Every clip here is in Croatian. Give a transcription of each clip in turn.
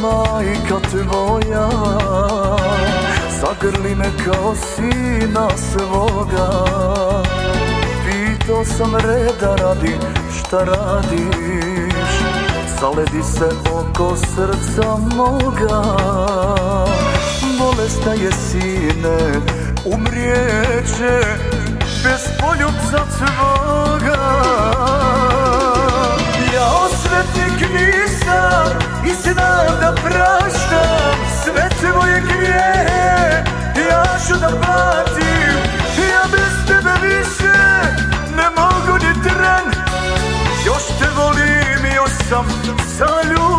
majka tvoja Zagrli me kao sina svoga. Pitao sam reda radi šta radiš? Zaledi se oko srca moga. Bolesna je sine, umrijeće Bez poljubca tvoga da platim Ja bez tebe više ne mogu ni tren. Još te volim, još sam Ja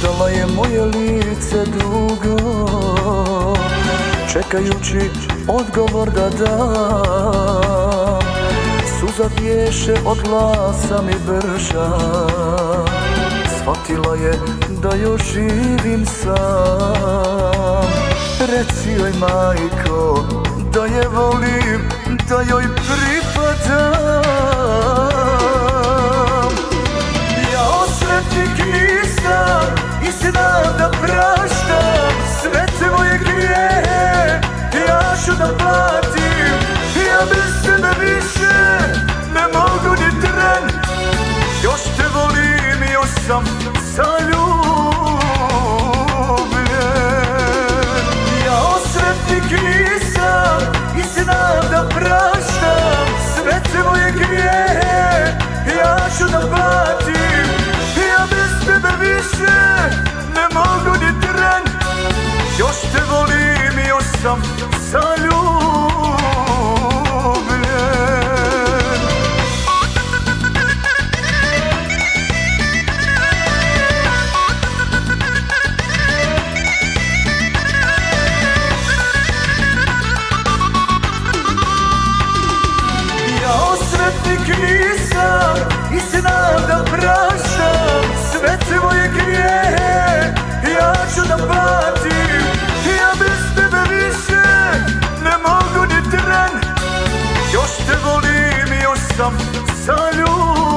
Gledala je moje lice dugo Čekajući odgovor da dam. Suza bješe od glasa mi brža Shvatila je da još živim sam. Reci joj majko da je volim Da joj pripadam sam zaljubljen Ja osretnik nisam i znam da praštam Sve tvoje grijehe ja ću da platim. Ja bez tebe više ne mogu ni tren. Još te volim, još sam zaljubljen Ja volim, još